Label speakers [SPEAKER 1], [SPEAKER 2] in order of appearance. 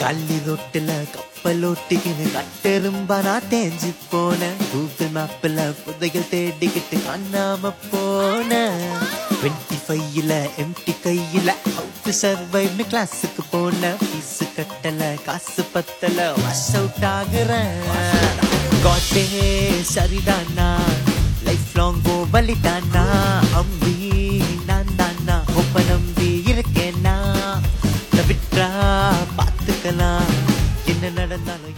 [SPEAKER 1] கள்ளி ரொட்டுல கப்பலோட்டிக்கின்னு கட்டெரும்பா தேஞ்சு போன. கூகுள் மேப்ல புதையல் தேடிக்கிட்டு காணாம போன. டுவெண்ட்டி ஃபைவ்ல எம்டி கையில அவுட் சர்வைவ்னு கிளாஸுக்கு போன. ஃபீஸ் கட்டல காசு பத்தல வாஷ் அவுட் ஆகுறேன் காட்டே சரிதானா? லைஃப் லாங் கோ வலிதானா? அம்பி பார்க்கலாம் என்ன நடந்தாலும்